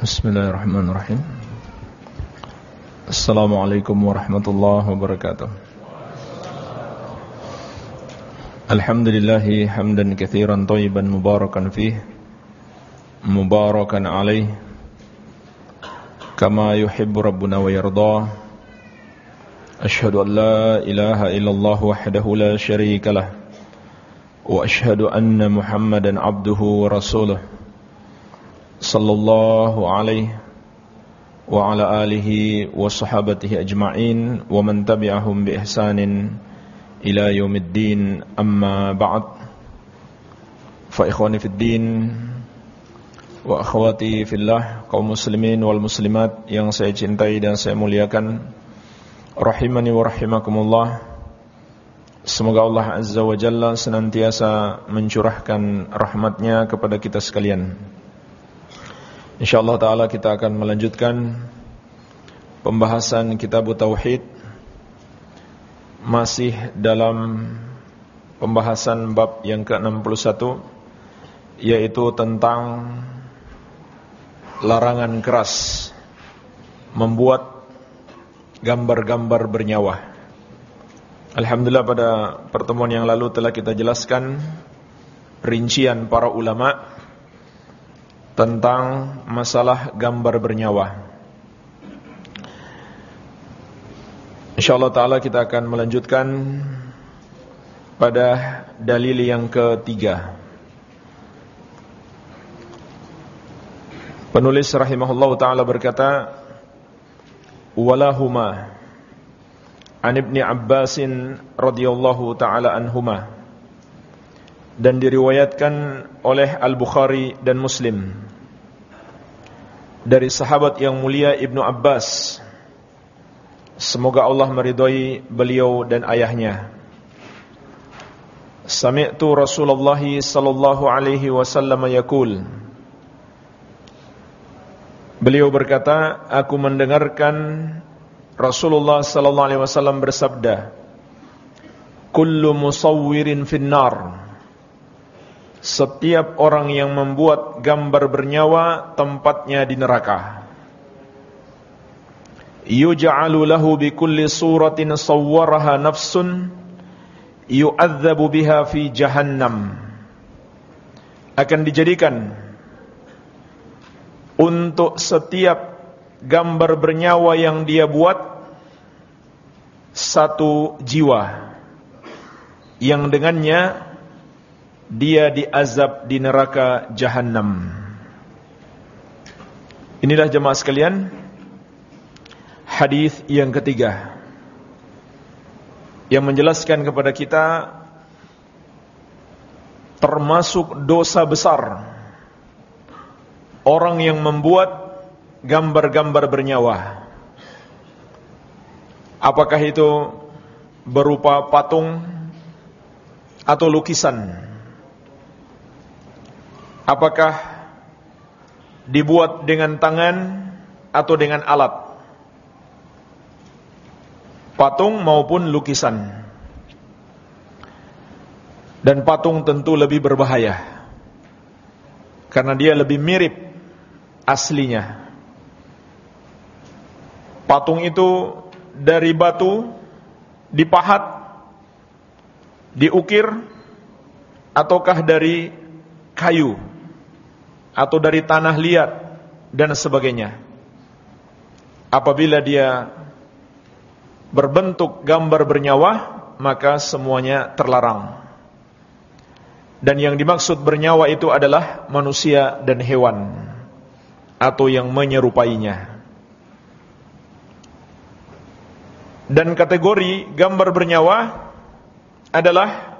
Bismillahirrahmanirrahim Assalamualaikum warahmatullahi wabarakatuh Alhamdulillahi hamdan kathiran tayyiban mubarakan fih Mubarakan alaih Kama yuhibbu rabbuna wa yardah Ashhadu an la ilaha illallah wahdahu la sharika lah Wa ashhadu anna muhammadan abduhu wa rasuluh sallallahu alaihi wa ala alihi wa sahabatihi ajma'in wa man tabi'ahum bi ihsanin ila yaumiddin amma ba'd. Fa ikhwani fid din wa akhwati fillah kaum muslimin wal muslimat yang saya cintai dan saya muliakan. Rahimani wa rahimakumullah. Semoga Allah azza wa jalla senantiasa mencurahkan rahmatnya kepada kita sekalian. InsyaAllah ta'ala kita akan melanjutkan Pembahasan kitab Tauhid. Masih dalam Pembahasan bab yang ke-61 Yaitu tentang Larangan keras Membuat Gambar-gambar bernyawa Alhamdulillah pada pertemuan yang lalu telah kita jelaskan Rincian para ulama' tentang masalah gambar bernyawa. InsyaAllah ta'ala kita akan melanjutkan pada dalil yang ketiga. Penulis rahimahullah ta'ala berkata, Walahuma an ibni Abbasin radhiyallahu ta'ala anhumah dan diriwayatkan oleh Al-Bukhari dan Muslim dari sahabat yang mulia Ibnu Abbas. Semoga Allah meridhai beliau dan ayahnya. Sami'tu Rasulullah sallallahu alaihi wasallam yaqul. Beliau berkata aku mendengarkan Rasulullah sallallahu alaihi wasallam bersabda Kullu musawwirin finnar setiap orang yang membuat gambar bernyawa tempatnya di neraka. Yuj'alu lahu bi kulli suratin sawwaraha nafsun yu'adzabu biha fi jahannam. Akan dijadikan untuk setiap gambar bernyawa yang dia buat satu jiwa yang dengannya dia diazab di neraka jahanam. Inilah jemaah sekalian hadis yang ketiga yang menjelaskan kepada kita termasuk dosa besar orang yang membuat gambar-gambar bernyawa. Apakah itu berupa patung atau lukisan? Apakah dibuat dengan tangan atau dengan alat? Patung maupun lukisan. Dan patung tentu lebih berbahaya. Karena dia lebih mirip aslinya. Patung itu dari batu dipahat, diukir, ataukah dari kayu atau dari tanah liat dan sebagainya. Apabila dia berbentuk gambar bernyawa, maka semuanya terlarang. Dan yang dimaksud bernyawa itu adalah manusia dan hewan atau yang menyerupainya. Dan kategori gambar bernyawa adalah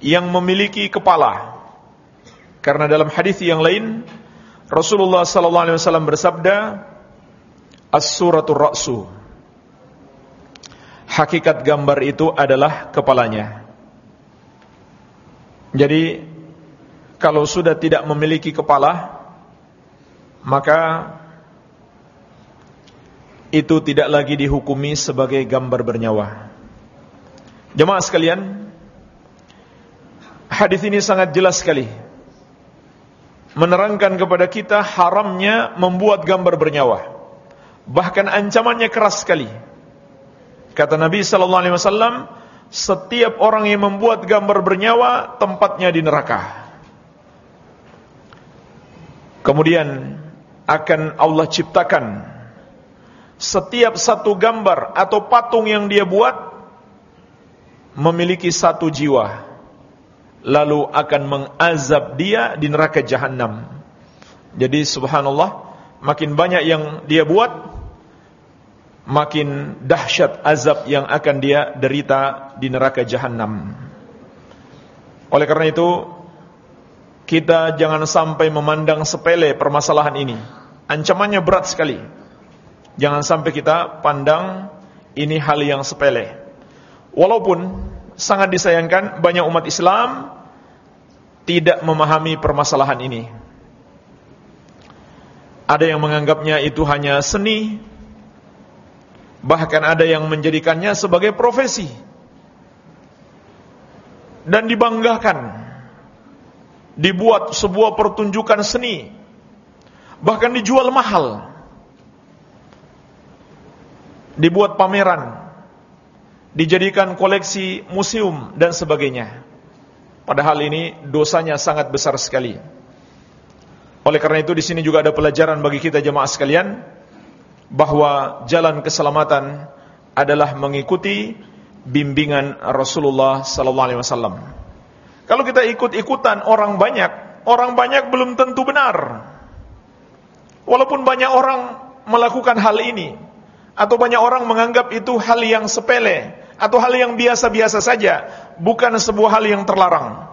yang memiliki kepala karena dalam hadis yang lain Rasulullah sallallahu alaihi wasallam bersabda As-suratul ra'su. Hakikat gambar itu adalah kepalanya. Jadi Kalau sudah tidak memiliki kepala Maka Itu tidak lagi dihukumi sebagai gambar bernyawa. Jemaah sekalian Hadis ini sangat jelas sekali menerangkan kepada kita haramnya membuat gambar bernyawa. Bahkan ancamannya keras sekali. Kata Nabi sallallahu alaihi wasallam, setiap orang yang membuat gambar bernyawa tempatnya di neraka. Kemudian akan Allah ciptakan setiap satu gambar atau patung yang dia buat memiliki satu jiwa lalu akan mengazab dia di neraka jahanam. Jadi subhanallah, makin banyak yang dia buat, makin dahsyat azab yang akan dia derita di neraka jahanam. Oleh karena itu, kita jangan sampai memandang sepele permasalahan ini. Ancamannya berat sekali. Jangan sampai kita pandang ini hal yang sepele. Walaupun sangat disayangkan banyak umat Islam tidak memahami permasalahan ini. Ada yang menganggapnya itu hanya seni, bahkan ada yang menjadikannya sebagai profesi dan dibanggakan. Dibuat sebuah pertunjukan seni, bahkan dijual mahal. Dibuat pameran dijadikan koleksi museum dan sebagainya. Padahal ini dosanya sangat besar sekali. Oleh karena itu di sini juga ada pelajaran bagi kita jemaah sekalian bahwa jalan keselamatan adalah mengikuti bimbingan Rasulullah sallallahu alaihi wasallam. Kalau kita ikut-ikutan orang banyak, orang banyak belum tentu benar. Walaupun banyak orang melakukan hal ini atau banyak orang menganggap itu hal yang sepele, atau hal yang biasa-biasa saja, bukan sebuah hal yang terlarang.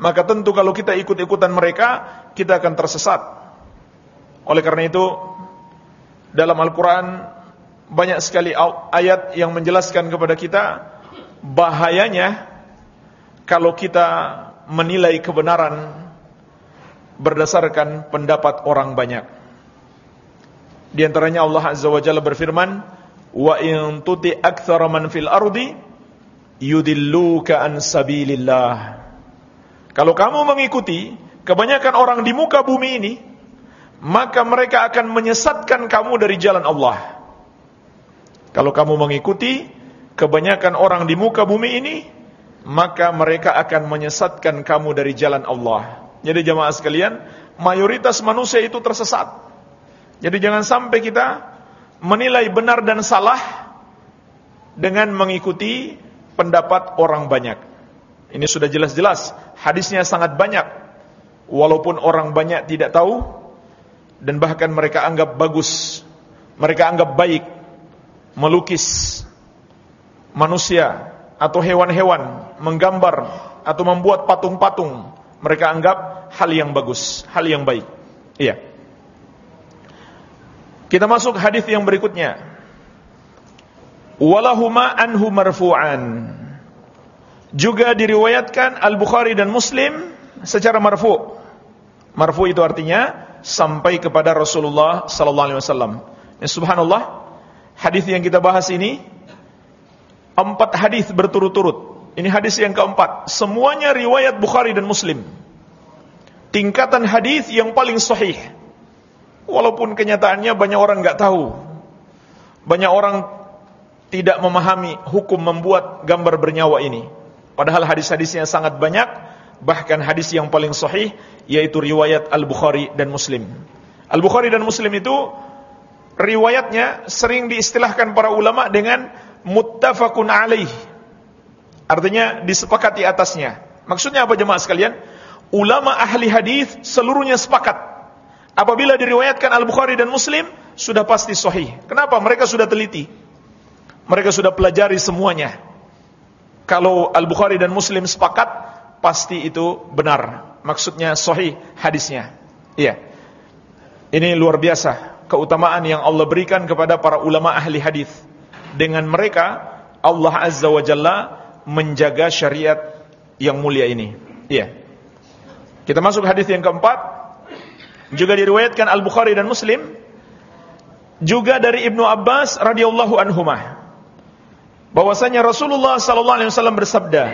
Maka tentu kalau kita ikut-ikutan mereka, kita akan tersesat. Oleh karena itu, dalam Al-Quran banyak sekali ayat yang menjelaskan kepada kita bahayanya kalau kita menilai kebenaran berdasarkan pendapat orang banyak. Di antaranya Allah Azza wa Jalla berfirman, wa in tuti aktsara man fil ardi yudilluka an sabilillah. Kalau kamu mengikuti kebanyakan orang di muka bumi ini, maka mereka akan menyesatkan kamu dari jalan Allah. Kalau kamu mengikuti kebanyakan orang di muka bumi ini, maka mereka akan menyesatkan kamu dari jalan Allah. Jadi jemaah sekalian, mayoritas manusia itu tersesat. Jadi jangan sampai kita menilai benar dan salah dengan mengikuti pendapat orang banyak. Ini sudah jelas-jelas, hadisnya sangat banyak. Walaupun orang banyak tidak tahu dan bahkan mereka anggap bagus, mereka anggap baik melukis manusia atau hewan-hewan, menggambar atau membuat patung-patung. Mereka anggap hal yang bagus, hal yang baik. Iya. Kita masuk hadis yang berikutnya. Walahuma anhu marfu'an. Juga diriwayatkan Al-Bukhari dan Muslim secara marfu'. Marfu' itu artinya sampai kepada Rasulullah sallallahu alaihi wasallam. Ya, subhanallah, hadis yang kita bahas ini empat hadis berturut-turut. Ini hadis yang keempat. Semuanya riwayat Bukhari dan Muslim. Tingkatan hadis yang paling sahih Walaupun kenyataannya banyak orang nggak tahu. Banyak orang tidak memahami hukum membuat gambar bernyawa ini. Padahal hadis-hadisnya sangat banyak, bahkan hadis yang paling sahih yaitu riwayat Al-Bukhari dan Muslim. Al-Bukhari dan Muslim itu riwayatnya sering diistilahkan para ulama dengan muttafaqun alaih. Artinya disepakati atasnya. Maksudnya apa jemaah sekalian? Ulama ahli hadis seluruhnya sepakat Apabila diriwayatkan Al-Bukhari dan Muslim, sudah pasti sahih. Kenapa? Mereka sudah teliti. Mereka sudah pelajari semuanya. Kalau Al-Bukhari dan Muslim sepakat, pasti itu benar. Maksudnya sahih hadisnya. Iya. Ini luar biasa keutamaan yang Allah berikan kepada para ulama ahli hadis. Dengan mereka Allah Azza wa Jalla menjaga syariat yang mulia ini. Iya. Kita masuk hadis yang keempat juga diriwayatkan Al-Bukhari dan Muslim. Juga dari Ibnu Abbas radhiyallahu anhumah. Bahwasanya Rasulullah sallallahu alaihi wasallam bersabda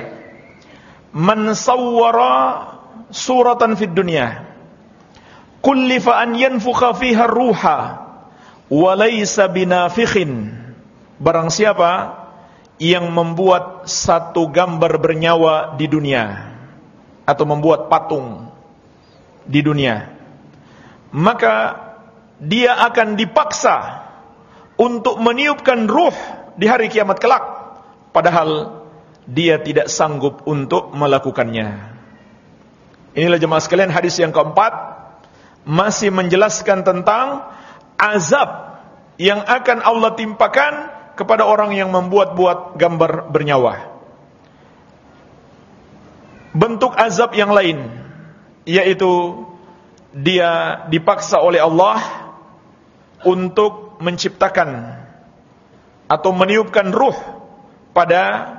man sawwara suratan fid dunya kullifa an yanfukha fiha ruha wa laysa binafikhin. Barang siapa yang membuat satu gambar bernyawa di dunia atau membuat patung di dunia maka dia akan dipaksa untuk meniupkan ruh di hari kiamat kelak. Padahal dia tidak sanggup untuk melakukannya. Inilah jemaah sekalian hadis yang keempat. Masih menjelaskan tentang azab yang akan Allah timpakan kepada orang yang membuat-buat gambar bernyawa. Bentuk azab yang lain yaitu dia dipaksa oleh Allah untuk menciptakan atau meniupkan ruh pada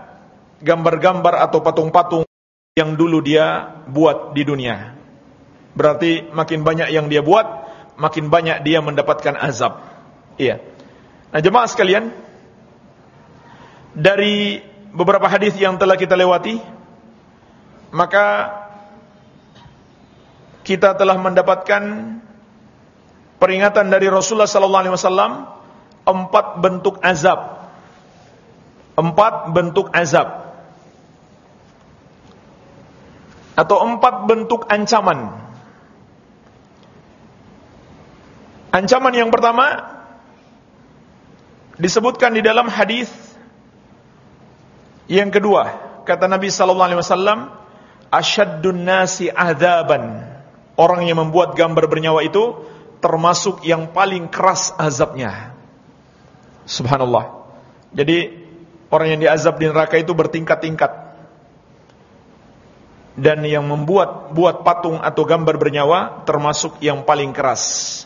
gambar-gambar atau patung-patung yang dulu dia buat di dunia. Berarti makin banyak yang dia buat, makin banyak dia mendapatkan azab. Iya. Nah, jemaah sekalian, dari beberapa hadis yang telah kita lewati, maka kita telah mendapatkan peringatan dari Rasulullah sallallahu alaihi wasallam empat bentuk azab. Empat bentuk azab. Atau empat bentuk ancaman Ancaman yang pertama disebutkan di dalam hadis yang kedua, kata Nabi sallallahu alaihi wasallam, asyaddun nasi adzaban. Orang yang membuat gambar bernyawa itu termasuk yang paling keras azabnya. Subhanallah. Jadi orang yang diazab di neraka itu bertingkat-tingkat. Dan yang membuat buat patung atau gambar bernyawa termasuk yang paling keras.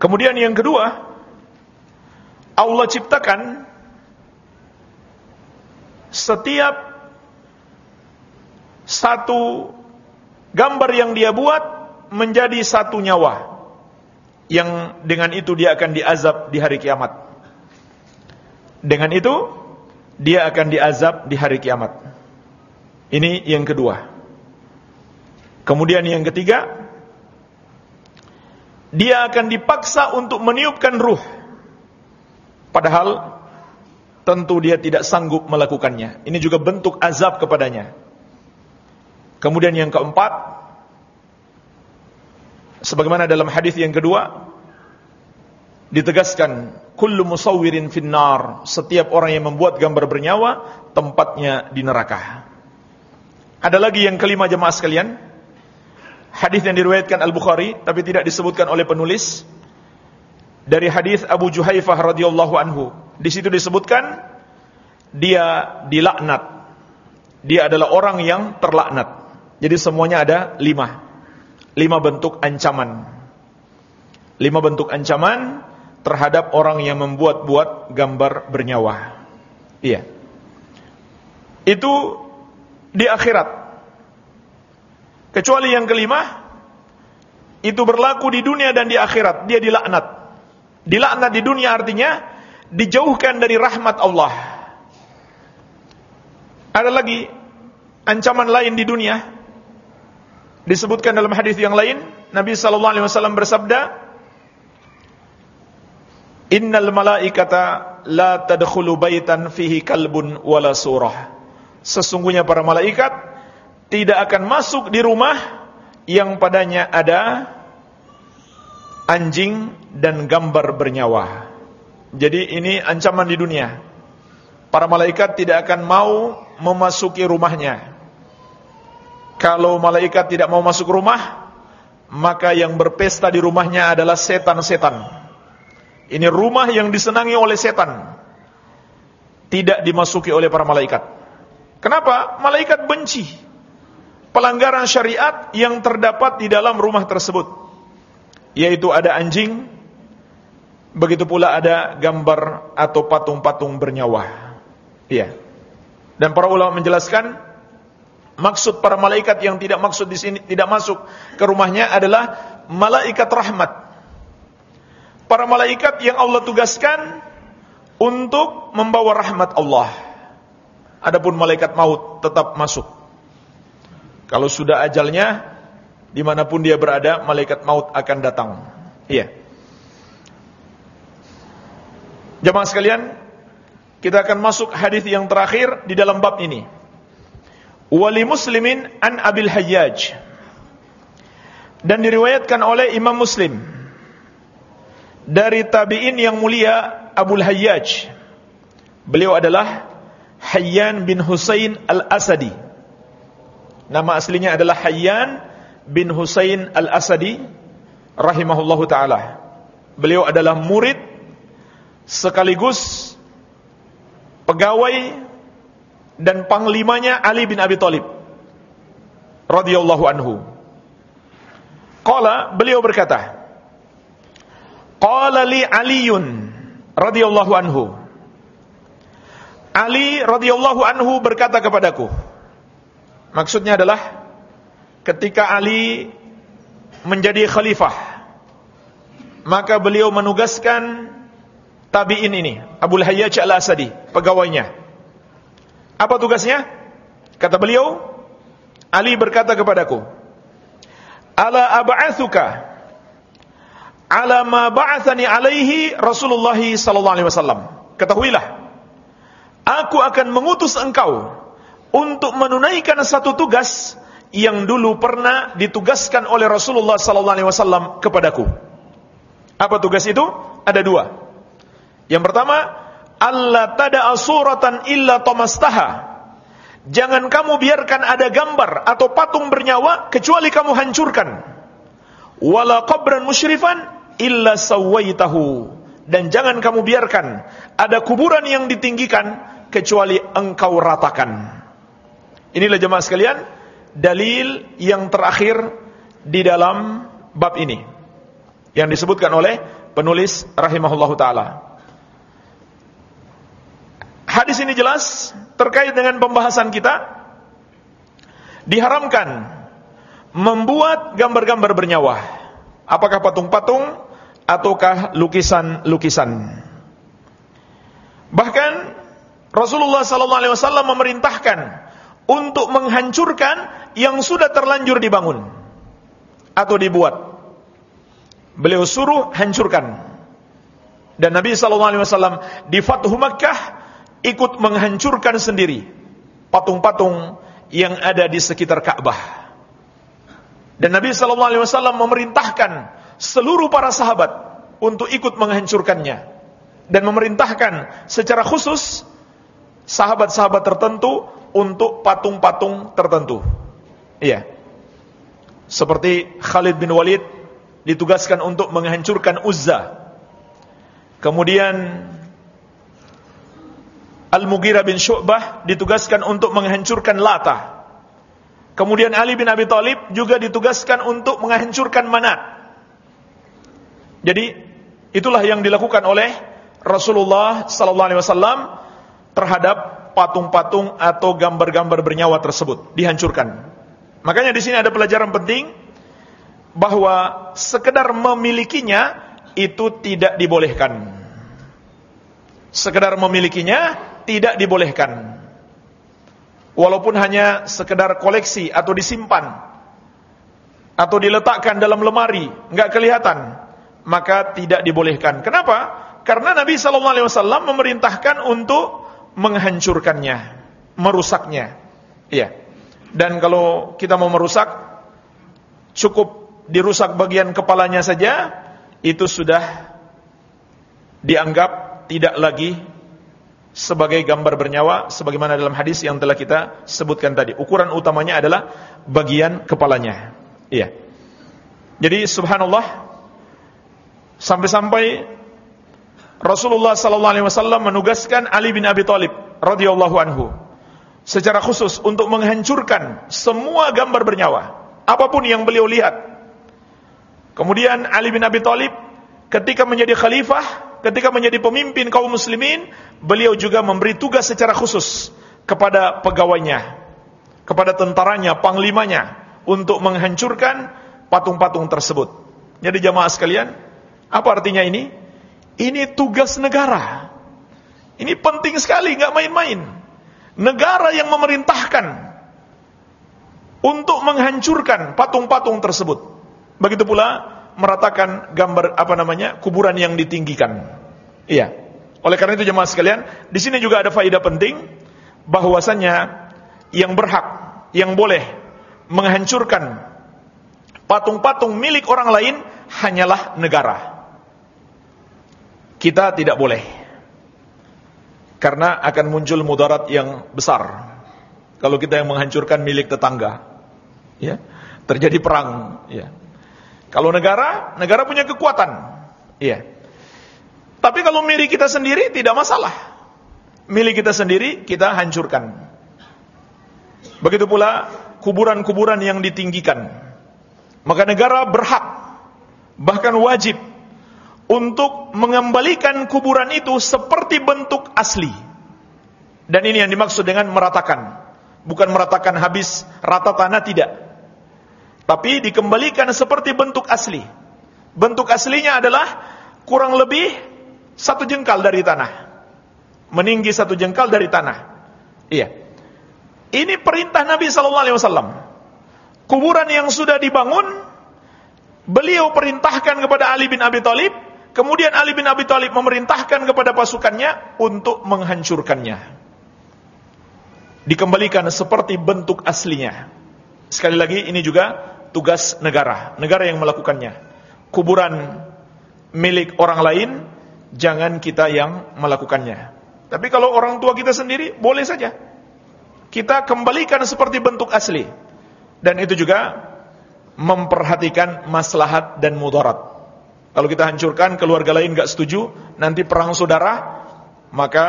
Kemudian yang kedua, Allah ciptakan setiap satu gambar yang dia buat menjadi satu nyawa yang dengan itu dia akan diazab di hari kiamat. Dengan itu dia akan diazab di hari kiamat. Ini yang kedua. Kemudian yang ketiga, dia akan dipaksa untuk meniupkan ruh. Padahal tentu dia tidak sanggup melakukannya. Ini juga bentuk azab kepadanya. Kemudian yang keempat, sebagaimana dalam hadis yang kedua, ditegaskan kullu musawwirin finnar, setiap orang yang membuat gambar bernyawa tempatnya di neraka. Ada lagi yang kelima jemaah sekalian, hadis yang diriwayatkan Al-Bukhari tapi tidak disebutkan oleh penulis dari hadis Abu Juhaifah radhiyallahu anhu. Di situ disebutkan dia dilaknat. Dia adalah orang yang terlaknat. Jadi semuanya ada lima. Lima bentuk ancaman. Lima bentuk ancaman terhadap orang yang membuat-buat gambar bernyawa. Iya. Itu di akhirat. Kecuali yang kelima, itu berlaku di dunia dan di akhirat. Dia dilaknat. Dilaknat di dunia artinya dijauhkan dari rahmat Allah. Ada lagi ancaman lain di dunia. Disebutkan dalam hadis yang lain, Nabi sallallahu alaihi wasallam bersabda, "Innal malaikata la tadkhulu baitan fihi kalbun wala surah." Sesungguhnya para malaikat tidak akan masuk di rumah yang padanya ada anjing dan gambar bernyawa. Jadi ini ancaman di dunia. Para malaikat tidak akan mau memasuki rumahnya. Kalau malaikat tidak mau masuk rumah, maka yang berpesta di rumahnya adalah setan-setan. Ini rumah yang disenangi oleh setan. Tidak dimasuki oleh para malaikat. Kenapa? Malaikat benci pelanggaran syariat yang terdapat di dalam rumah tersebut yaitu ada anjing begitu pula ada gambar atau patung-patung bernyawa iya dan para ulama menjelaskan maksud para malaikat yang tidak maksud di sini tidak masuk ke rumahnya adalah malaikat rahmat para malaikat yang Allah tugaskan untuk membawa rahmat Allah adapun malaikat maut tetap masuk kalau sudah ajalnya, Di mana pun dia berada, malaikat maut akan datang. Iya. Jemaah sekalian, kita akan masuk hadis yang terakhir di dalam bab ini. Wali Muslimin an Abil Hayyaj. Dan diriwayatkan oleh Imam Muslim dari tabi'in yang mulia Abul Hayyaj. Beliau adalah Hayyan bin Husain Al-Asadi. Nama aslinya adalah Hayyan bin Husain Al-Asadi rahimahullahu taala. Beliau adalah murid sekaligus pegawai dan panglimanya Ali bin Abi Thalib radhiyallahu anhu. Qala beliau berkata, Qala li Aliun radhiyallahu anhu. Ali radhiyallahu anhu berkata kepadaku. Maksudnya adalah ketika Ali menjadi khalifah, maka beliau menugaskan tabi'in ini, Abdul Hayyaj Al-Asadi, pegawainya. Apa tugasnya? Kata beliau, Ali berkata kepadaku, "Ala ab'atsuka ala ma alaihi Rasulullah sallallahu alaihi wasallam." Ketahuilah, aku akan mengutus engkau untuk menunaikan satu tugas yang dulu pernah ditugaskan oleh Rasulullah sallallahu alaihi wasallam kepadaku. Apa tugas itu? Ada dua. Yang pertama, Allah tada suratan illa tomastaha. Jangan kamu biarkan ada gambar atau patung bernyawa kecuali kamu hancurkan. Wala qabran musyrifan illa sawaitahu. Dan jangan kamu biarkan ada kuburan yang ditinggikan kecuali engkau ratakan. Inilah jemaah sekalian, dalil yang terakhir di dalam bab ini yang disebutkan oleh penulis rahimahullahu taala. Hadis ini jelas terkait dengan pembahasan kita. Diharamkan membuat gambar-gambar bernyawa. Apakah patung-patung ataukah lukisan-lukisan. Bahkan Rasulullah sallallahu alaihi wasallam memerintahkan untuk menghancurkan yang sudah terlanjur dibangun atau dibuat. Beliau suruh hancurkan. Dan Nabi sallallahu alaihi wasallam di Fathu Makkah ikut menghancurkan sendiri patung-patung yang ada di sekitar Ka'bah. Dan Nabi sallallahu alaihi wasallam memerintahkan seluruh para sahabat untuk ikut menghancurkannya dan memerintahkan secara khusus sahabat-sahabat tertentu untuk patung-patung tertentu. Iya. Seperti Khalid bin Walid ditugaskan untuk menghancurkan Uzza. Kemudian Al-Mughirah bin Syu'bah ditugaskan untuk menghancurkan Lata. Kemudian Ali bin Abi Thalib juga ditugaskan untuk menghancurkan Manat. Jadi itulah yang dilakukan oleh Rasulullah sallallahu alaihi wasallam terhadap patung-patung atau gambar-gambar bernyawa tersebut dihancurkan. Makanya di sini ada pelajaran penting bahwa sekedar memilikinya itu tidak dibolehkan. Sekedar memilikinya tidak dibolehkan. Walaupun hanya sekedar koleksi atau disimpan atau diletakkan dalam lemari, enggak kelihatan, maka tidak dibolehkan. Kenapa? Karena Nabi sallallahu alaihi wasallam memerintahkan untuk menghancurkannya, merusaknya. Iya. Dan kalau kita mau merusak cukup dirusak bagian kepalanya saja itu sudah dianggap tidak lagi sebagai gambar bernyawa sebagaimana dalam hadis yang telah kita sebutkan tadi. Ukuran utamanya adalah bagian kepalanya. Iya. Jadi subhanallah sampai-sampai Rasulullah sallallahu alaihi wasallam menugaskan Ali bin Abi Thalib radhiyallahu anhu secara khusus untuk menghancurkan semua gambar bernyawa apa pun yang beliau lihat. Kemudian Ali bin Abi Thalib ketika menjadi khalifah, ketika menjadi pemimpin kaum muslimin, beliau juga memberi tugas secara khusus kepada pegawainya, kepada tentaranya, panglimanya untuk menghancurkan patung-patung tersebut. Jadi jamaah sekalian, apa artinya ini? Ini tugas negara. Ini penting sekali, nggak main-main. Negara yang memerintahkan untuk menghancurkan patung-patung tersebut. Begitu pula meratakan gambar apa namanya kuburan yang ditinggikan. Iya. Oleh karena itu jemaah sekalian, di sini juga ada faedah penting bahwasanya yang berhak, yang boleh menghancurkan patung-patung milik orang lain hanyalah negara. Kita tidak boleh. Karena akan muncul mudarat yang besar. Kalau kita yang menghancurkan milik tetangga. Ya. Terjadi perang, ya. Kalau negara, negara punya kekuatan. Iya. Tapi kalau milik kita sendiri tidak masalah. Milik kita sendiri kita hancurkan. Begitu pula kuburan-kuburan yang ditinggikan. Maka negara berhak bahkan wajib untuk mengembalikan kuburan itu seperti bentuk asli. Dan ini yang dimaksud dengan meratakan. Bukan meratakan habis rata tanah tidak tapi dikembalikan seperti bentuk asli. Bentuk aslinya adalah kurang lebih satu jengkal dari tanah. Meninggi satu jengkal dari tanah. Iya. Ini perintah Nabi Sallallahu Alaihi Wasallam. Kuburan yang sudah dibangun, beliau perintahkan kepada Ali bin Abi Thalib. Kemudian Ali bin Abi Thalib memerintahkan kepada pasukannya untuk menghancurkannya. Dikembalikan seperti bentuk aslinya. Sekali lagi ini juga tugas negara, negara yang melakukannya. Kuburan milik orang lain jangan kita yang melakukannya. Tapi kalau orang tua kita sendiri boleh saja. Kita kembalikan seperti bentuk asli. Dan itu juga memperhatikan maslahat dan mudarat. Kalau kita hancurkan keluarga lain gak setuju, nanti perang saudara, maka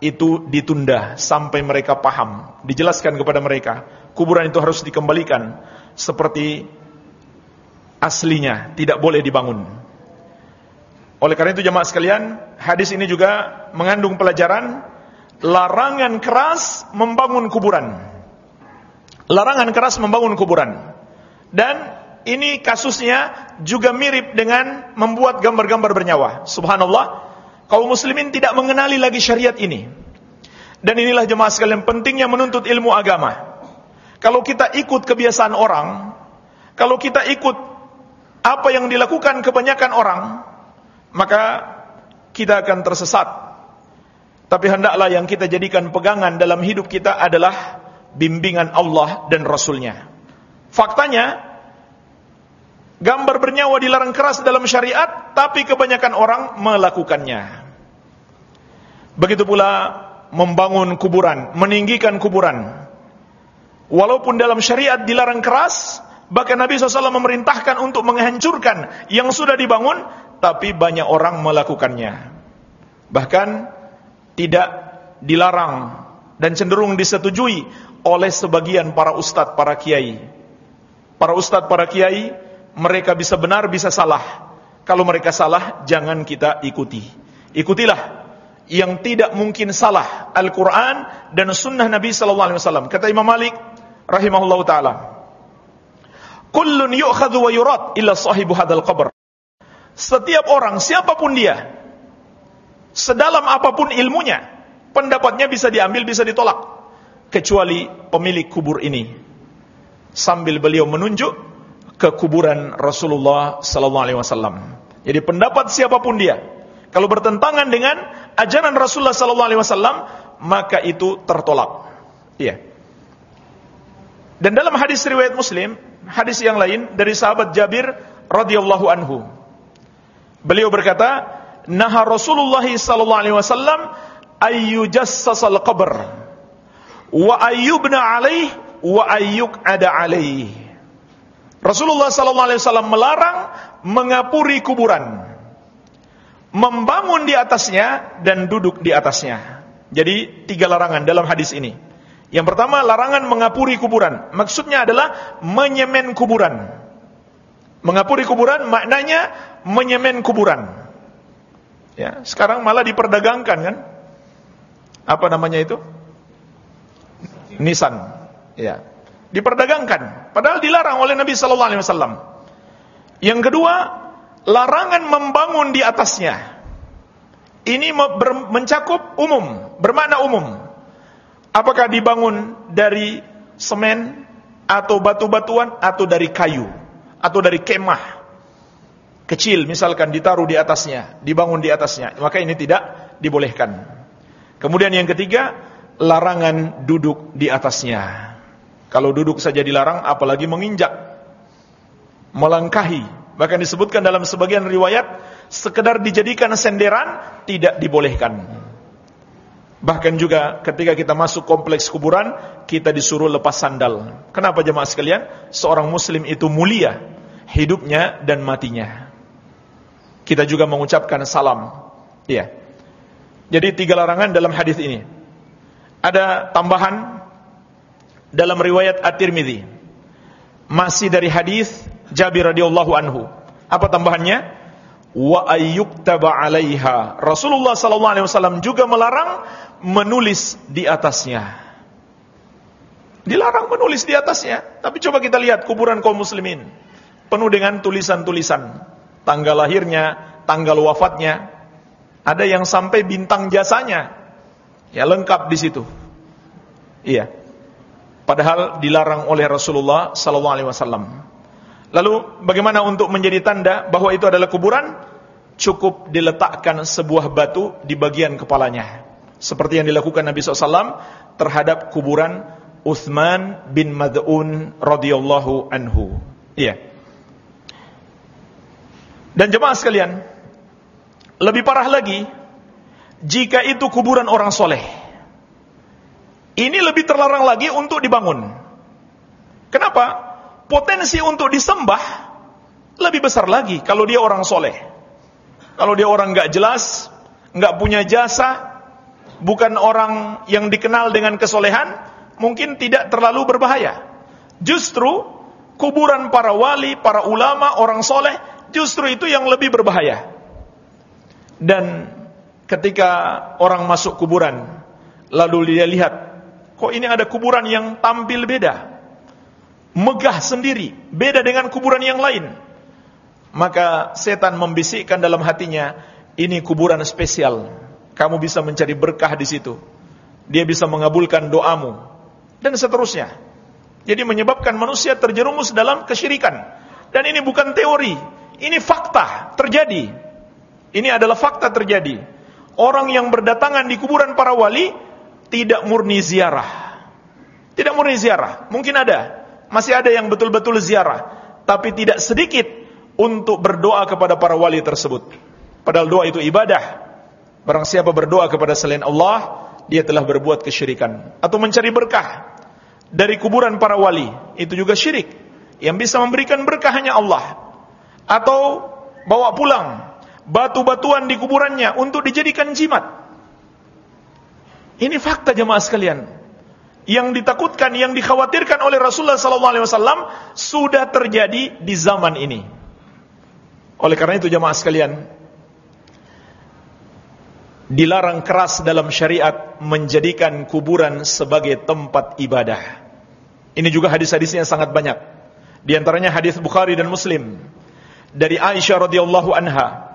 itu ditunda sampai mereka paham. Dijelaskan kepada mereka, kuburan itu harus dikembalikan seperti aslinya, tidak boleh dibangun. Oleh karena itu jemaah sekalian, hadis ini juga mengandung pelajaran larangan keras membangun kuburan. Larangan keras membangun kuburan. Dan ini kasusnya juga mirip dengan membuat gambar-gambar bernyawa. Subhanallah, kaum muslimin tidak mengenali lagi syariat ini. Dan inilah jemaah sekalian pentingnya menuntut ilmu agama. Kalau kita ikut kebiasaan orang, kalau kita ikut apa yang dilakukan kebanyakan orang, maka kita akan tersesat. Tapi hendaklah yang kita jadikan pegangan dalam hidup kita adalah bimbingan Allah dan Rasulnya. Faktanya, gambar bernyawa dilarang keras dalam syariat, tapi kebanyakan orang melakukannya. Begitu pula membangun kuburan, meninggikan kuburan. Walaupun dalam syariat dilarang keras, bahkan Nabi SAW memerintahkan untuk menghancurkan yang sudah dibangun, tapi banyak orang melakukannya. Bahkan tidak dilarang dan cenderung disetujui oleh sebagian para ustadz, para kiai. Para ustadz, para kiai, mereka bisa benar, bisa salah. Kalau mereka salah, jangan kita ikuti. Ikutilah yang tidak mungkin salah Al-Quran dan Sunnah Nabi Sallallahu Alaihi Wasallam. Kata Imam Malik, rahimahullah taala. Kullun yu'khadhu wa yurad illa sahibu hadal qabr. Setiap orang siapa pun dia sedalam apa pun ilmunya, pendapatnya bisa diambil bisa ditolak kecuali pemilik kubur ini. Sambil beliau menunjuk ke kuburan Rasulullah sallallahu alaihi wasallam. Jadi pendapat siapa pun dia kalau bertentangan dengan ajaran Rasulullah sallallahu alaihi wasallam maka itu tertolak. Iya. Dan dalam hadis riwayat Muslim, hadis yang lain dari sahabat Jabir radhiyallahu anhu. Beliau berkata, "Naha Rasulullah sallallahu alaihi wasallam ayyujassasal qabr wa ayyubna alaih wa ayyuk ada alaih." Rasulullah sallallahu alaihi wasallam melarang mengapuri kuburan, membangun di atasnya dan duduk di atasnya. Jadi tiga larangan dalam hadis ini. Yang pertama larangan mengapuri kuburan. Maksudnya adalah menyemen kuburan. Mengapuri kuburan maknanya menyemen kuburan. Ya, sekarang malah diperdagangkan kan? Apa namanya itu? Nisan. Ya. Diperdagangkan padahal dilarang oleh Nabi sallallahu alaihi wasallam. Yang kedua, larangan membangun di atasnya. Ini mencakup umum, bermakna umum. Apakah dibangun dari semen atau batu-batuan atau dari kayu atau dari kemah kecil misalkan ditaruh di atasnya, dibangun di atasnya, maka ini tidak dibolehkan. Kemudian yang ketiga, larangan duduk di atasnya. Kalau duduk saja dilarang, apalagi menginjak, melangkahi. Bahkan disebutkan dalam sebagian riwayat, sekedar dijadikan senderan, tidak dibolehkan. Bahkan juga ketika kita masuk kompleks kuburan, kita disuruh lepas sandal. Kenapa jemaah sekalian? Seorang muslim itu mulia, hidupnya dan matinya. Kita juga mengucapkan salam. Iya. Jadi tiga larangan dalam hadis ini. Ada tambahan dalam riwayat At-Tirmidzi. Masih dari hadis Jabir radhiyallahu anhu. Apa tambahannya? Wa ayyuktaba 'alaiha. Rasulullah sallallahu alaihi wasallam juga melarang menulis di atasnya. Dilarang menulis di atasnya. Tapi coba kita lihat kuburan kaum muslimin penuh dengan tulisan-tulisan. Tanggal lahirnya, tanggal wafatnya. Ada yang sampai bintang jasanya. Ya lengkap di situ. Iya. Padahal dilarang oleh Rasulullah sallallahu alaihi wasallam. Lalu bagaimana untuk menjadi tanda bahwa itu adalah kuburan? Cukup diletakkan sebuah batu di bagian kepalanya. Seperti yang dilakukan Nabi SAW terhadap kuburan Uthman bin Mad'un radhiyallahu anhu. Iya. Dan jemaah sekalian, lebih parah lagi jika itu kuburan orang soleh. Ini lebih terlarang lagi untuk dibangun. Kenapa? Potensi untuk disembah lebih besar lagi kalau dia orang soleh. Kalau dia orang nggak jelas, nggak punya jasa, bukan orang yang dikenal dengan kesolehan, mungkin tidak terlalu berbahaya. Justru kuburan para wali, para ulama, orang soleh, justru itu yang lebih berbahaya. Dan ketika orang masuk kuburan, lalu dia lihat Kok ini ada kuburan yang tampil beda? Megah sendiri, beda dengan kuburan yang lain. Maka setan membisikkan dalam hatinya, ini kuburan spesial. Kamu bisa mencari berkah di situ. Dia bisa mengabulkan doamu dan seterusnya. Jadi menyebabkan manusia terjerumus dalam kesyirikan. Dan ini bukan teori, ini fakta terjadi. Ini adalah fakta terjadi. Orang yang berdatangan di kuburan para wali tidak murni ziarah. Tidak murni ziarah. Mungkin ada. Masih ada yang betul-betul ziarah. Tapi tidak sedikit untuk berdoa kepada para wali tersebut. Padahal doa itu ibadah. Barang siapa berdoa kepada selain Allah, dia telah berbuat kesyirikan. Atau mencari berkah dari kuburan para wali. Itu juga syirik. Yang bisa memberikan berkah hanya Allah. Atau bawa pulang batu-batuan di kuburannya untuk dijadikan jimat. Ini fakta jemaah sekalian. Yang ditakutkan, yang dikhawatirkan oleh Rasulullah SAW sudah terjadi di zaman ini. Oleh karena itu jemaah sekalian, dilarang keras dalam syariat menjadikan kuburan sebagai tempat ibadah. Ini juga hadis-hadisnya sangat banyak. Di antaranya hadis Bukhari dan Muslim dari Aisyah radhiyallahu anha.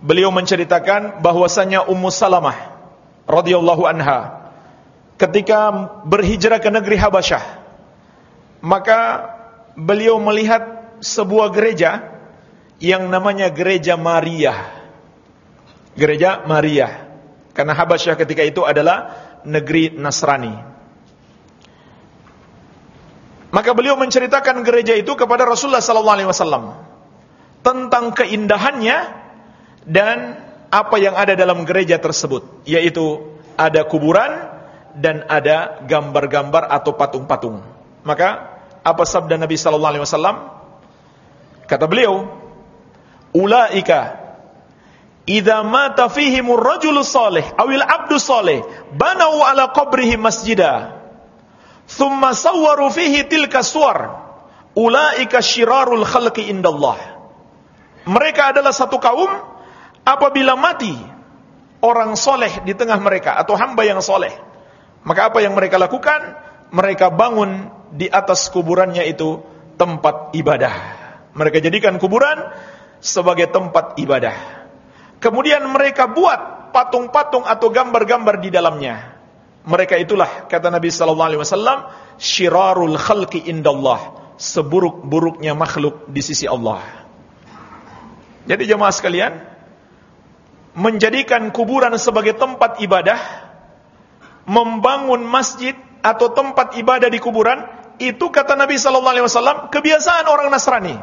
Beliau menceritakan bahwasanya Ummu Salamah radhiyallahu anha ketika berhijrah ke negeri Habasyah maka beliau melihat sebuah gereja yang namanya gereja Maria gereja Maria karena Habasyah ketika itu adalah negeri Nasrani. Maka beliau menceritakan gereja itu kepada Rasulullah sallallahu alaihi wasallam tentang keindahannya dan apa yang ada dalam gereja tersebut, yaitu ada kuburan dan ada gambar-gambar atau patung-patung. Maka apa sabda Nabi sallallahu alaihi wasallam? Kata beliau, "Ulaika idza mata fihimur rajulu salih awil abdu salih, banau ala qabrihi masjida, thumma sawwaru fihi tilka suwar, ulaika syirarul khalqi indallah." Mereka adalah satu kaum apabila mati orang soleh di tengah mereka atau hamba yang soleh, maka apa yang mereka lakukan? Mereka bangun di atas kuburannya itu tempat ibadah. Mereka jadikan kuburan sebagai tempat ibadah. Kemudian mereka buat patung-patung atau gambar-gambar di dalamnya. Mereka itulah kata Nabi sallallahu alaihi wasallam syirarul khalqi indallah, seburuk-buruknya makhluk di sisi Allah. Jadi jemaah sekalian, menjadikan kuburan sebagai tempat ibadah, membangun masjid atau tempat ibadah di kuburan, itu kata Nabi sallallahu alaihi wasallam kebiasaan orang Nasrani.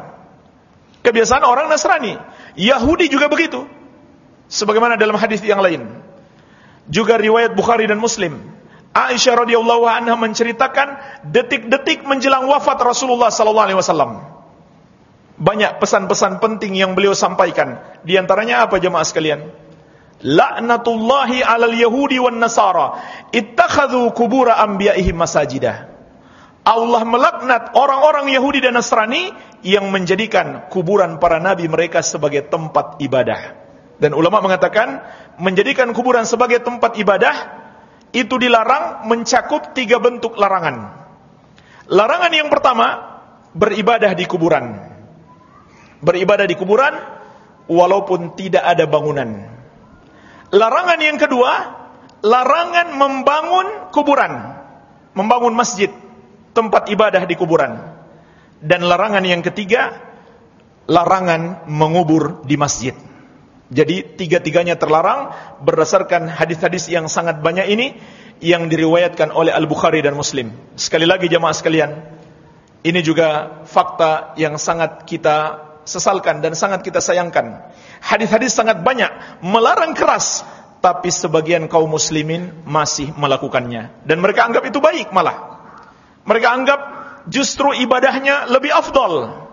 Kebiasaan orang Nasrani. Yahudi juga begitu. Sebagaimana dalam hadis yang lain. Juga riwayat Bukhari dan Muslim. Aisyah radhiyallahu anha menceritakan detik-detik menjelang wafat Rasulullah sallallahu alaihi wasallam. Banyak pesan-pesan penting yang beliau sampaikan. Di antaranya apa jemaah sekalian? Laknatullahi 'alal yahudi wan nasara ittakhadhu kubur anbiya'ihim masajidah. Allah melaknat orang-orang Yahudi dan Nasrani yang menjadikan kuburan para nabi mereka sebagai tempat ibadah. Dan ulama mengatakan menjadikan kuburan sebagai tempat ibadah itu dilarang mencakup tiga bentuk larangan. Larangan yang pertama, beribadah di kuburan. Beribadah di kuburan walaupun tidak ada bangunan. Larangan yang kedua, larangan membangun kuburan. Membangun masjid, tempat ibadah di kuburan. Dan larangan yang ketiga, larangan mengubur di masjid. Jadi tiga-tiganya terlarang berdasarkan hadis-hadis yang sangat banyak ini yang diriwayatkan oleh Al-Bukhari dan Muslim. Sekali lagi jemaah sekalian, ini juga fakta yang sangat kita sesalkan dan sangat kita sayangkan. Hadis-hadis sangat banyak melarang keras, tapi sebagian kaum muslimin masih melakukannya dan mereka anggap itu baik malah. Mereka anggap justru ibadahnya lebih afdal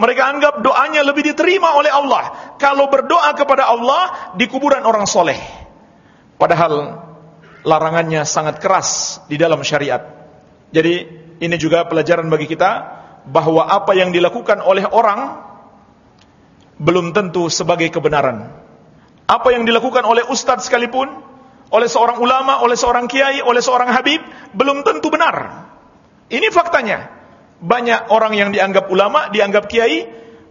mereka anggap doanya lebih diterima oleh Allah. Kalau berdoa kepada Allah di kuburan orang soleh. Padahal larangannya sangat keras di dalam syariat. Jadi ini juga pelajaran bagi kita bahwa apa yang dilakukan oleh orang belum tentu sebagai kebenaran. Apa yang dilakukan oleh ustadz sekalipun, oleh seorang ulama, oleh seorang kiai, oleh seorang habib, belum tentu benar. Ini faktanya banyak orang yang dianggap ulama, dianggap kiai,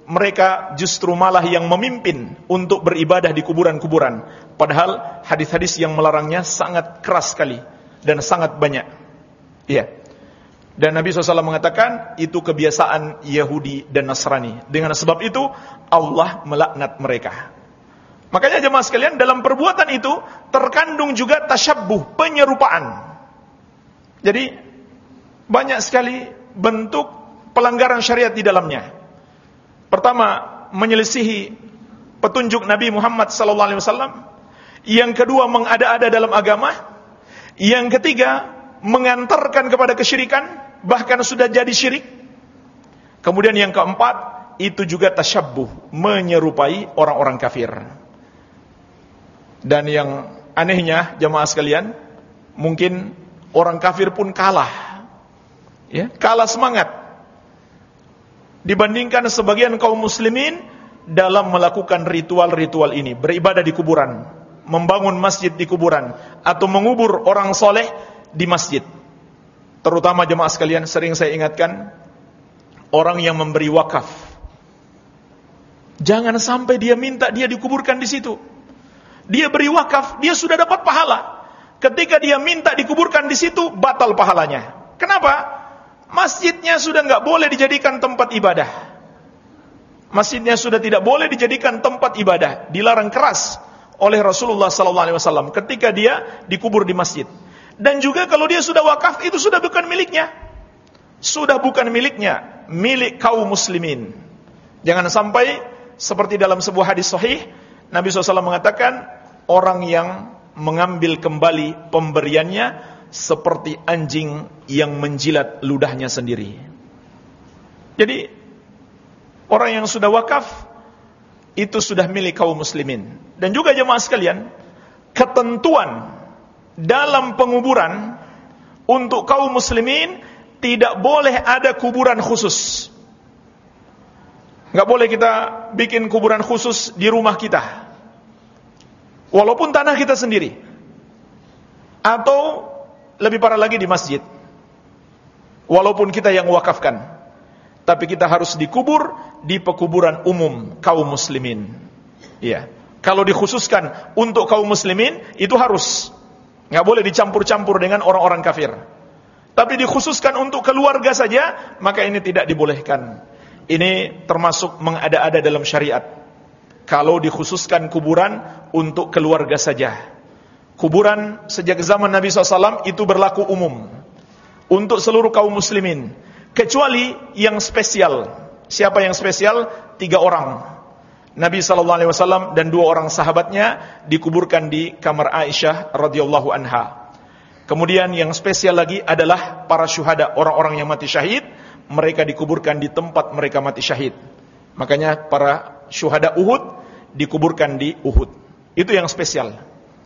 mereka justru malah yang memimpin untuk beribadah di kuburan-kuburan. Padahal hadis-hadis yang melarangnya sangat keras sekali dan sangat banyak. Iya. Dan Nabi SAW mengatakan itu kebiasaan Yahudi dan Nasrani. Dengan sebab itu Allah melaknat mereka. Makanya jemaah sekalian dalam perbuatan itu terkandung juga tasyabbuh, penyerupaan. Jadi banyak sekali bentuk pelanggaran syariat di dalamnya. Pertama, menyelisihi petunjuk Nabi Muhammad wasallam. Yang kedua, mengada-ada dalam agama. Yang ketiga, mengantarkan kepada kesyirikan, bahkan sudah jadi syirik. Kemudian yang keempat, itu juga tasyabbuh, menyerupai orang-orang kafir. Dan yang anehnya jemaah sekalian, mungkin orang kafir pun kalah ya, kalah semangat dibandingkan sebagian kaum muslimin dalam melakukan ritual-ritual ini, beribadah di kuburan, membangun masjid di kuburan atau mengubur orang soleh di masjid. Terutama jemaah sekalian sering saya ingatkan orang yang memberi wakaf. Jangan sampai dia minta dia dikuburkan di situ. Dia beri wakaf, dia sudah dapat pahala. Ketika dia minta dikuburkan di situ, batal pahalanya. Kenapa? Masjidnya sudah nggak boleh dijadikan tempat ibadah. Masjidnya sudah tidak boleh dijadikan tempat ibadah, dilarang keras oleh Rasulullah wasallam ketika dia dikubur di masjid. Dan juga kalau dia sudah wakaf itu sudah bukan miliknya. Sudah bukan miliknya, milik kaum muslimin. Jangan sampai seperti dalam sebuah hadis sahih Nabi SAW mengatakan orang yang mengambil kembali pemberiannya seperti anjing yang menjilat ludahnya sendiri. Jadi orang yang sudah wakaf itu sudah milik kaum muslimin. Dan juga jemaah sekalian, ketentuan dalam penguburan untuk kaum muslimin tidak boleh ada kuburan khusus. Nggak boleh kita bikin kuburan khusus di rumah kita. Walaupun tanah kita sendiri. Atau lebih parah lagi di masjid. Walaupun kita yang wakafkan. Tapi kita harus dikubur di pekuburan umum kaum muslimin. Iya. Kalau dikhususkan untuk kaum muslimin, itu harus. Nggak boleh dicampur-campur dengan orang-orang kafir. Tapi dikhususkan untuk keluarga saja, maka ini tidak dibolehkan. Ini termasuk mengada-ada dalam syariat. Kalau dikhususkan kuburan untuk keluarga saja. Kuburan sejak zaman Nabi SAW itu berlaku umum. Untuk seluruh kaum muslimin. Kecuali yang spesial. Siapa yang spesial? Tiga orang. Nabi SAW dan dua orang sahabatnya dikuburkan di kamar Aisyah radhiyallahu anha. Kemudian yang spesial lagi adalah para syuhada, orang-orang yang mati syahid, mereka dikuburkan di tempat mereka mati syahid. Makanya para syuhada Uhud dikuburkan di Uhud. Itu yang spesial,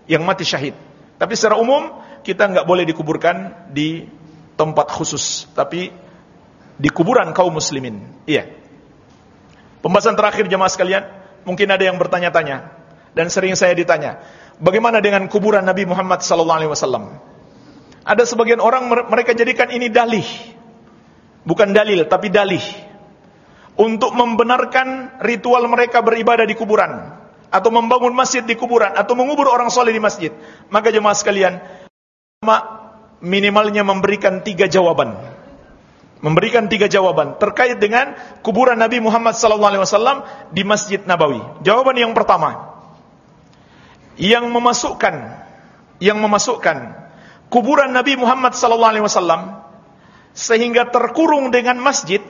yang mati syahid. Tapi secara umum kita nggak boleh dikuburkan di tempat khusus, tapi di kuburan kaum muslimin. Iya. Pembahasan terakhir jemaah sekalian, Mungkin ada yang bertanya-tanya dan sering saya ditanya, bagaimana dengan kuburan Nabi Muhammad sallallahu alaihi wasallam? Ada sebagian orang mereka jadikan ini dalih. Bukan dalil tapi dalih. Untuk membenarkan ritual mereka beribadah di kuburan atau membangun masjid di kuburan atau mengubur orang soleh di masjid. Maka jemaah sekalian, minimalnya memberikan tiga jawaban memberikan tiga jawaban terkait dengan kuburan Nabi Muhammad SAW di Masjid Nabawi. Jawaban yang pertama, yang memasukkan yang memasukkan kuburan Nabi Muhammad SAW sehingga terkurung dengan masjid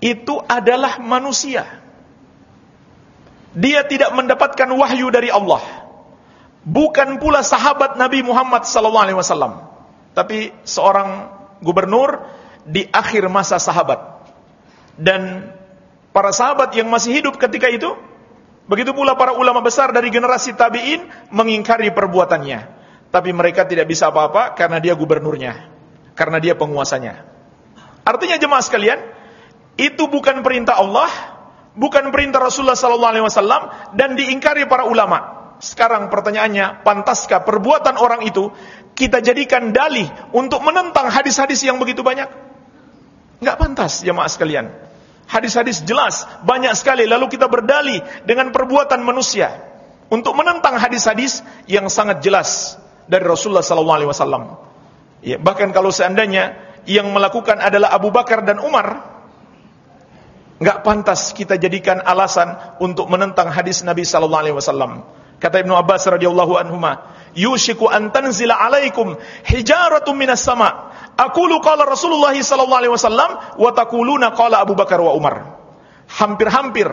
itu adalah manusia. Dia tidak mendapatkan wahyu dari Allah. Bukan pula sahabat Nabi Muhammad SAW, tapi seorang gubernur di akhir masa sahabat. Dan para sahabat yang masih hidup ketika itu, begitu pula para ulama besar dari generasi tabi'in mengingkari perbuatannya. Tapi mereka tidak bisa apa-apa karena dia gubernurnya, karena dia penguasanya. Artinya jemaah sekalian, itu bukan perintah Allah, bukan perintah Rasulullah wasallam dan diingkari para ulama. Sekarang pertanyaannya, pantaskah perbuatan orang itu kita jadikan dalih untuk menentang hadis-hadis yang begitu banyak? Enggak pantas jemaah sekalian. Hadis-hadis jelas, banyak sekali lalu kita berdalih dengan perbuatan manusia untuk menentang hadis-hadis yang sangat jelas dari Rasulullah sallallahu alaihi wasallam. Ya, bahkan kalau seandainya yang melakukan adalah Abu Bakar dan Umar, enggak pantas kita jadikan alasan untuk menentang hadis Nabi sallallahu alaihi wasallam. Kata Ibnu Abbas radhiyallahu anhuma, "Yushiku an tanzila 'alaikum hijaratun minas sama." Aqulu qala Rasulullah sallallahu alaihi wasallam wa Abu Bakar wa Umar. Hampir-hampir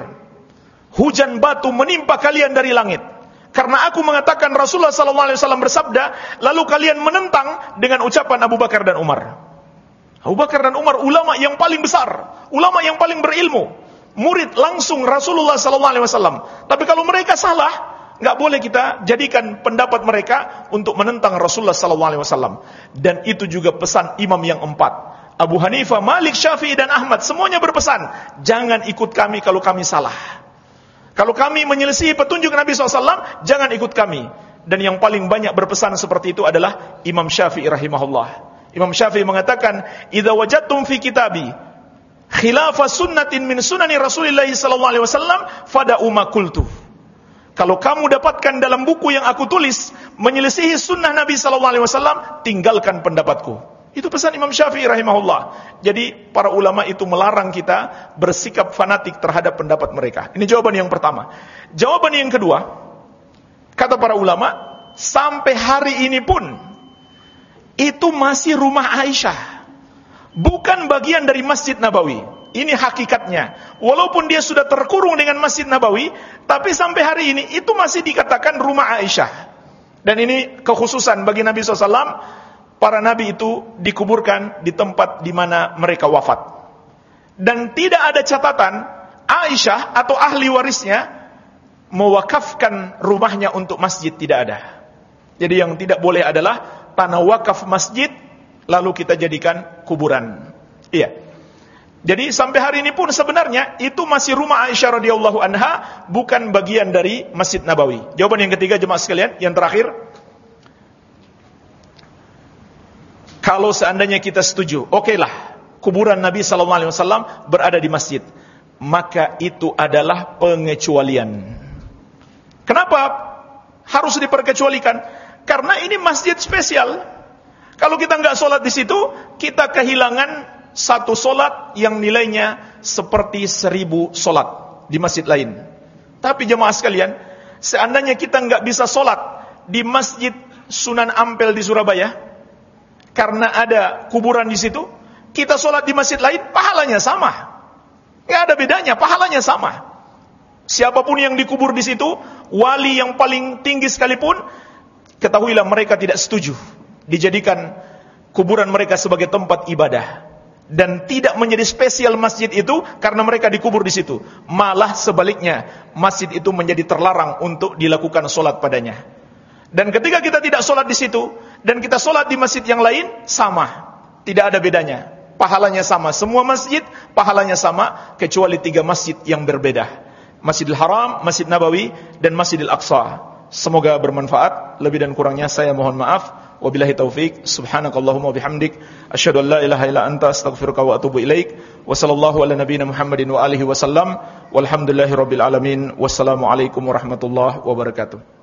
hujan batu menimpa kalian dari langit. Karena aku mengatakan Rasulullah wasallam bersabda, lalu kalian menentang dengan ucapan Abu Bakar dan Umar. Abu Bakar dan Umar ulama yang paling besar, ulama yang paling berilmu, murid langsung Rasulullah wasallam. Tapi kalau mereka salah, nggak boleh kita jadikan pendapat mereka untuk menentang Rasulullah sallallahu alaihi wasallam. Dan itu juga pesan imam yang empat. Abu Hanifah, Malik, Syafi'i dan Ahmad semuanya berpesan, jangan ikut kami kalau kami salah. Kalau kami menyelesaikan petunjuk Nabi SAW, jangan ikut kami. Dan yang paling banyak berpesan seperti itu adalah Imam Syafi'i rahimahullah. Imam Syafi'i mengatakan, "Idza wajadtum fi kitabi khilafah sunnatin min sunani Rasulillah sallallahu alaihi wasallam fada'u ma qultu." Kalau kamu dapatkan dalam buku yang aku tulis menyelisihi sunnah Nabi sallallahu alaihi wasallam, tinggalkan pendapatku. Itu pesan Imam Syafi'i rahimahullah. Jadi para ulama itu melarang kita bersikap fanatik terhadap pendapat mereka. Ini jawaban yang pertama. Jawaban yang kedua, kata para ulama, sampai hari ini pun itu masih rumah Aisyah. Bukan bagian dari Masjid Nabawi. Ini hakikatnya. Walaupun dia sudah terkurung dengan Masjid Nabawi, tapi sampai hari ini itu masih dikatakan rumah Aisyah. Dan ini kekhususan bagi Nabi SAW, para nabi itu dikuburkan di tempat di mana mereka wafat. Dan tidak ada catatan Aisyah atau ahli warisnya mewakafkan rumahnya untuk masjid tidak ada. Jadi yang tidak boleh adalah tanah wakaf masjid lalu kita jadikan kuburan. Iya. Jadi sampai hari ini pun sebenarnya itu masih rumah Aisyah radhiyallahu anha, bukan bagian dari Masjid Nabawi. Jawaban yang ketiga jemaah sekalian, yang terakhir. Kalau seandainya kita setuju, okelah, kuburan Nabi sallallahu alaihi wasallam berada di masjid, maka itu adalah pengecualian. Kenapa harus diperkecualikan? Karena ini masjid spesial. Kalau kita nggak sholat di situ, kita kehilangan satu sholat yang nilainya seperti seribu sholat di masjid lain. Tapi jemaah sekalian, seandainya kita nggak bisa sholat di masjid Sunan Ampel di Surabaya, karena ada kuburan di situ, kita sholat di masjid lain, pahalanya sama. Nggak ada bedanya, pahalanya sama. Siapa pun yang dikubur di situ, wali yang paling tinggi sekalipun, ketahuilah mereka tidak setuju dijadikan kuburan mereka sebagai tempat ibadah dan tidak menjadi spesial masjid itu karena mereka dikubur di situ. Malah sebaliknya, masjid itu menjadi terlarang untuk dilakukan solat padanya. Dan ketika kita tidak solat di situ dan kita solat di masjid yang lain sama, tidak ada bedanya. Pahalanya sama, semua masjid pahalanya sama kecuali tiga masjid yang berbeda. Masjidil Haram, Masjid Nabawi dan Masjidil Aqsa. Semoga bermanfaat. Lebih dan kurangnya saya mohon maaf. Wabillahi taufik. Subhanakallahumma bihamdik. Asyhadu an la ilaha illa anta astaghfiruka wa atubu ilaik. Wa sallallahu ala nabiyyina Muhammadin wa alihi wasallam. Walhamdulillahi rabbil alamin. Wassalamualaikum warahmatullahi wabarakatuh.